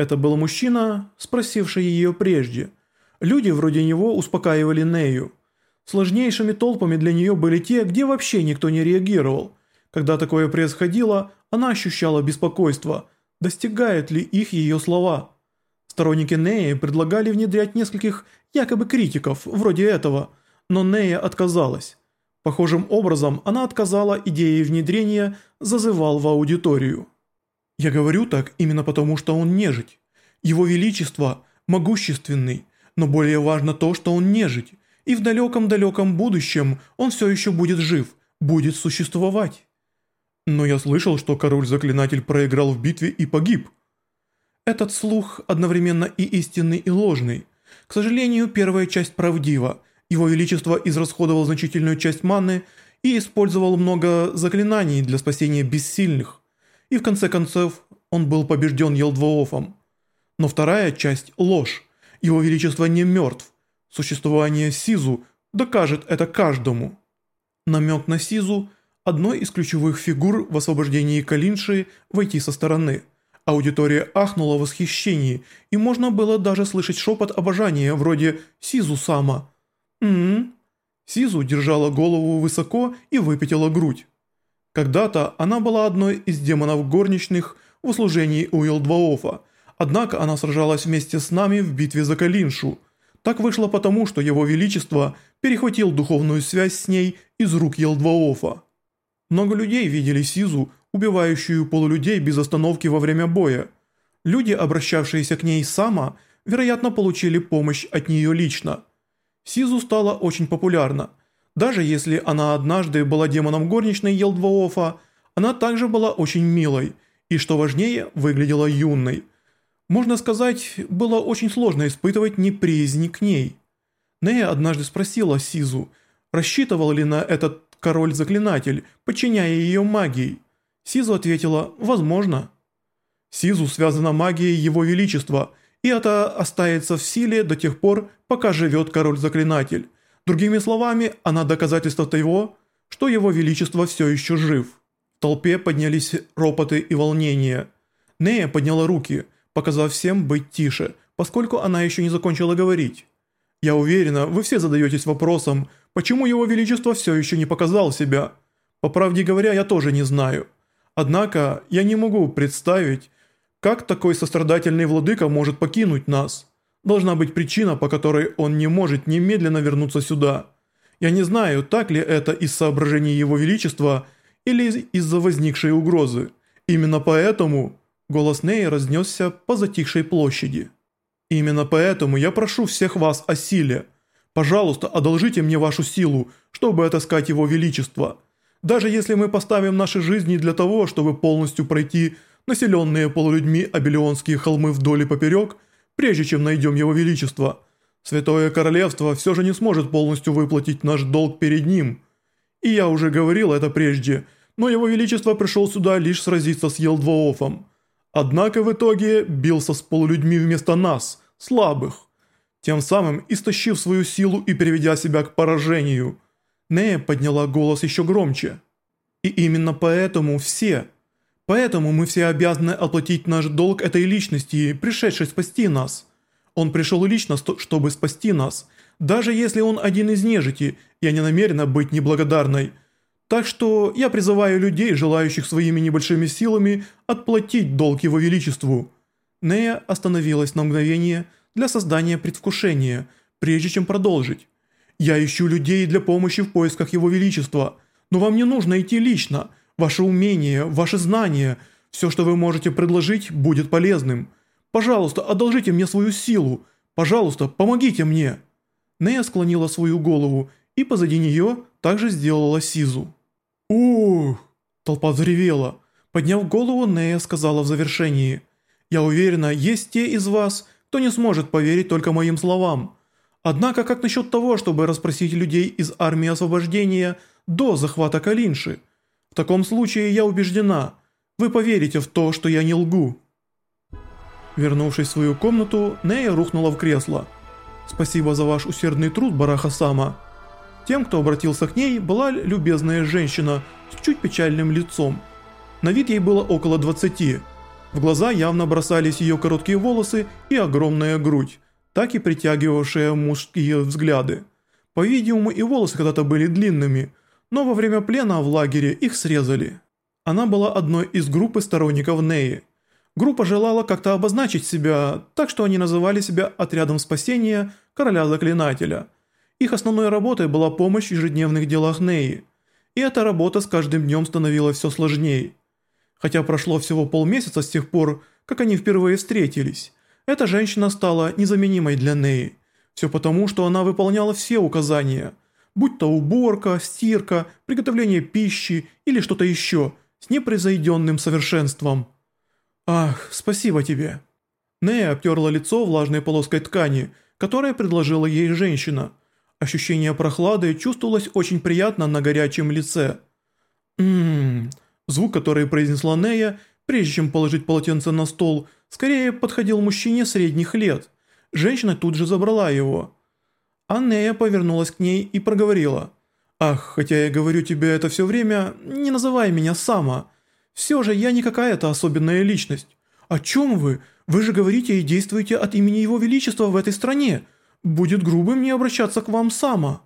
Это был мужчина, спросивший ее прежде. Люди вроде него успокаивали Нею. Сложнейшими толпами для нее были те, где вообще никто не реагировал. Когда такое происходило, она ощущала беспокойство, достигают ли их ее слова. Сторонники Неи предлагали внедрять нескольких якобы критиков, вроде этого, но Нея отказалась. Похожим образом она отказала идеей внедрения зазывал в аудиторию. «Я говорю так именно потому, что он нежить. Его Величество могущественный, но более важно то, что он нежить, и в далеком-далеком будущем он все еще будет жив, будет существовать». «Но я слышал, что король-заклинатель проиграл в битве и погиб». Этот слух одновременно и истинный, и ложный. К сожалению, первая часть правдива. Его Величество израсходовал значительную часть маны и использовал много заклинаний для спасения бессильных. И в конце концов, он был побежден Елдвоофом. Но вторая часть – ложь. Его Величество не мертв. Существование Сизу докажет это каждому. Намек на Сизу – одной из ключевых фигур в освобождении Калинши войти со стороны – Аудитория ахнула в восхищении, и можно было даже слышать шепот обожания, вроде «Сизу сама». «М-м-м». Сизу держала голову высоко и выпятила грудь. Когда-то она была одной из демонов горничных в услужении у Елдваофа, однако она сражалась вместе с нами в битве за Калиншу. Так вышло потому, что его величество перехватил духовную связь с ней из рук Елдваофа. Много людей видели Сизу убивающую полулюдей без остановки во время боя. Люди, обращавшиеся к ней сама, вероятно, получили помощь от нее лично. Сизу стала очень популярна. Даже если она однажды была демоном горничной Елдвоофа, она также была очень милой и, что важнее, выглядела юной. Можно сказать, было очень сложно испытывать неприязнь к ней. Нея однажды спросила Сизу, рассчитывал ли на этот король-заклинатель, подчиняя ее магией. Сизу ответила «Возможно». Сизу связана магией Его Величества, и это остается в силе до тех пор, пока живет король-заклинатель. Другими словами, она доказательство того, что Его Величество все еще жив. В толпе поднялись ропоты и волнения. Нея подняла руки, показав всем быть тише, поскольку она еще не закончила говорить. «Я уверена, вы все задаетесь вопросом, почему Его Величество все еще не показал себя. По правде говоря, я тоже не знаю». Однако я не могу представить, как такой сострадательный владыка может покинуть нас. Должна быть причина, по которой он не может немедленно вернуться сюда. Я не знаю, так ли это из соображений его величества или из-за возникшей угрозы. Именно поэтому голос Ней разнесся по затихшей площади. Именно поэтому я прошу всех вас о силе. Пожалуйста, одолжите мне вашу силу, чтобы отыскать его величество. Даже если мы поставим наши жизни для того, чтобы полностью пройти населенные полулюдьми Абелионские холмы вдоль и поперек, прежде чем найдем его величество, Святое Королевство все же не сможет полностью выплатить наш долг перед ним. И я уже говорил это прежде, но его величество пришел сюда лишь сразиться с Елдвоофом. Однако в итоге бился с полулюдьми вместо нас, слабых, тем самым истощив свою силу и приведя себя к поражению – Нея подняла голос еще громче. «И именно поэтому все, поэтому мы все обязаны оплатить наш долг этой личности, пришедшей спасти нас. Он пришел лично, чтобы спасти нас, даже если он один из нежити, я не намерена быть неблагодарной. Так что я призываю людей, желающих своими небольшими силами, отплатить долг его величеству». Нея остановилась на мгновение для создания предвкушения, прежде чем продолжить. Я ищу людей для помощи в поисках Его Величества, но вам не нужно идти лично. Ваше умение, ваши знания, все, что вы можете предложить, будет полезным. Пожалуйста, одолжите мне свою силу. Пожалуйста, помогите мне». Нея склонила свою голову, и позади нее также сделала Сизу. «Ух!» Толпа заревела. Подняв голову, Нея сказала в завершении. «Я уверена, есть те из вас, кто не сможет поверить только моим словам. Однако как насчет того, чтобы расспросить людей из армии освобождения до захвата Калинши? В таком случае я убеждена, вы поверите в то, что я не лгу». Вернувшись в свою комнату, Нея рухнула в кресло. «Спасибо за ваш усердный труд, Бараха-сама». Тем, кто обратился к ней, была любезная женщина с чуть печальным лицом. На вид ей было около 20. В глаза явно бросались ее короткие волосы и огромная грудь, так и притягивавшая мужские взгляды. По-видимому, и волосы когда-то были длинными, но во время плена в лагере их срезали. Она была одной из группы сторонников Неи. Группа желала как-то обозначить себя, так что они называли себя «Отрядом спасения Короля Заклинателя». Их основной работой была помощь в ежедневных делах Неи. И эта работа с каждым днем становилась все сложнее. Хотя прошло всего полмесяца с тех пор, как они впервые встретились, эта женщина стала незаменимой для Неи. Все потому, что она выполняла все указания, будь то уборка, стирка, приготовление пищи или что-то еще, с непревзойденным совершенством. «Ах, спасибо тебе». Нея обтерла лицо влажной полоской ткани, которая предложила ей женщина. Ощущение прохлады чувствовалось очень приятно на горячем лице. Ммм, звук, который произнесла Нея, прежде чем положить полотенце на стол, скорее подходил мужчине средних лет. Женщина тут же забрала его. А Нея повернулась к ней и проговорила. «Ах, хотя я говорю тебе это все время, не называй меня Сама. Все же я не какая-то особенная личность. О чем вы? Вы же говорите и действуете от имени Его Величества в этой стране. Будет грубым не обращаться к вам Сама».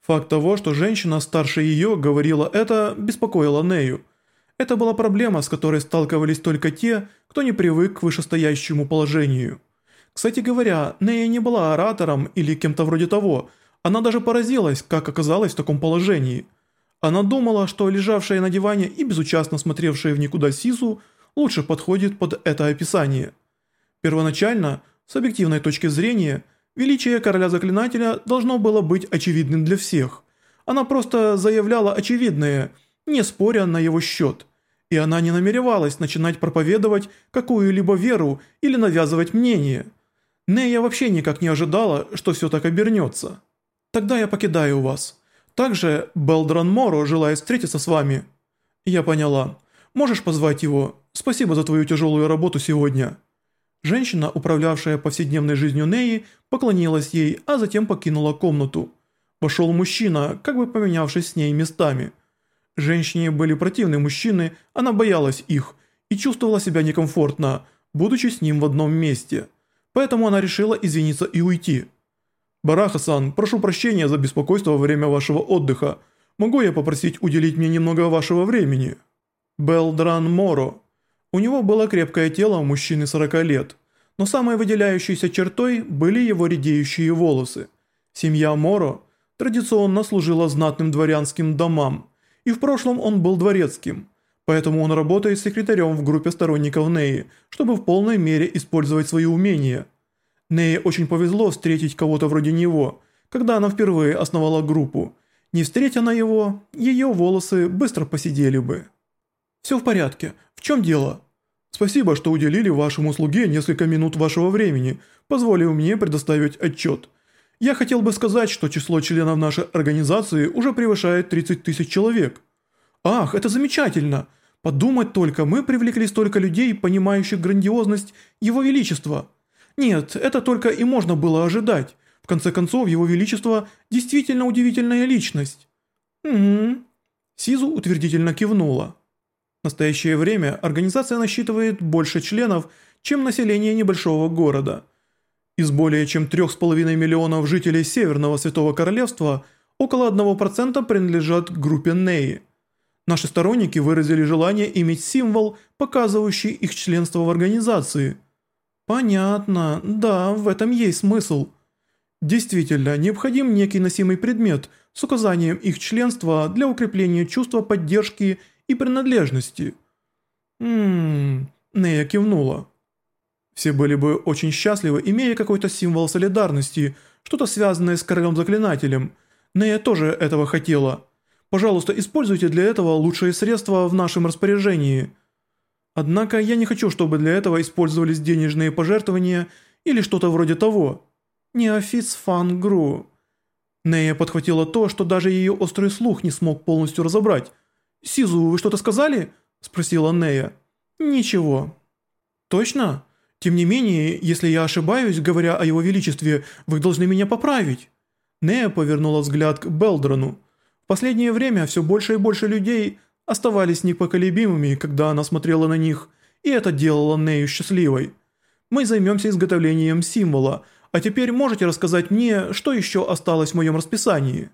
Факт того, что женщина старше ее говорила это, беспокоило Нею. Это была проблема, с которой сталкивались только те, кто не привык к вышестоящему положению. Кстати говоря, Нея не была оратором или кем-то вроде того, она даже поразилась, как оказалась в таком положении. Она думала, что лежавшая на диване и безучастно смотревшая в никуда Сису лучше подходит под это описание. Первоначально, с объективной точки зрения, величие короля заклинателя должно было быть очевидным для всех. Она просто заявляла очевидное, не споря на его счет. И она не намеревалась начинать проповедовать какую-либо веру или навязывать мнение. Нея вообще никак не ожидала, что все так обернется. «Тогда я покидаю вас. Также Белдран Моро желает встретиться с вами». «Я поняла. Можешь позвать его? Спасибо за твою тяжелую работу сегодня». Женщина, управлявшая повседневной жизнью Неи, поклонилась ей, а затем покинула комнату. Вошел мужчина, как бы поменявшись с ней местами. Женщине были противны мужчины, она боялась их и чувствовала себя некомфортно, будучи с ним в одном месте. Поэтому она решила извиниться и уйти. «Бараха-сан, прошу прощения за беспокойство во время вашего отдыха. Могу я попросить уделить мне немного вашего времени?» Белдран Моро. У него было крепкое тело мужчины 40 лет, но самой выделяющейся чертой были его редеющие волосы. Семья Моро традиционно служила знатным дворянским домам, и в прошлом он был дворецким, поэтому он работает секретарем в группе сторонников Неи, чтобы в полной мере использовать свои умения – Нее очень повезло встретить кого-то вроде него, когда она впервые основала группу. Не встретя она его, ее волосы быстро посидели бы. «Все в порядке. В чем дело?» «Спасибо, что уделили вашему слуге несколько минут вашего времени, позволив мне предоставить отчет. Я хотел бы сказать, что число членов нашей организации уже превышает 30 тысяч человек». «Ах, это замечательно! Подумать только, мы привлекли столько людей, понимающих грандиозность Его Величества». Нет, это только и можно было ожидать. В конце концов, его величество действительно удивительная личность. Угу. Сизу утвердительно кивнула. В настоящее время организация насчитывает больше членов, чем население небольшого города. Из более чем 3,5 миллионов жителей Северного Святого Королевства около 1% принадлежат группе Неи. Наши сторонники выразили желание иметь символ, показывающий их членство в организации – «Понятно. Да, в этом есть смысл. Действительно, необходим некий носимый предмет с указанием их членства для укрепления чувства поддержки и принадлежности». «Ммм...» Нея кивнула. Все были бы очень счастливы, имея какой-то символ солидарности, что-то связанное с королем-заклинателем. Нея тоже этого хотела. Пожалуйста, используйте для этого лучшие средства в нашем распоряжении. Однако я не хочу, чтобы для этого использовались денежные пожертвования или что-то вроде того. Неофис фан гру. Нея подхватила то, что даже ее острый слух не смог полностью разобрать. «Сизу, вы что-то сказали?» – спросила Нея. «Ничего». «Точно? Тем не менее, если я ошибаюсь, говоря о его величестве, вы должны меня поправить». Нея повернула взгляд к Белдрону. Последнее время все больше и больше людей оставались непоколебимыми, когда она смотрела на них, и это делало Нею счастливой. Мы займемся изготовлением символа, а теперь можете рассказать мне, что еще осталось в моем расписании?»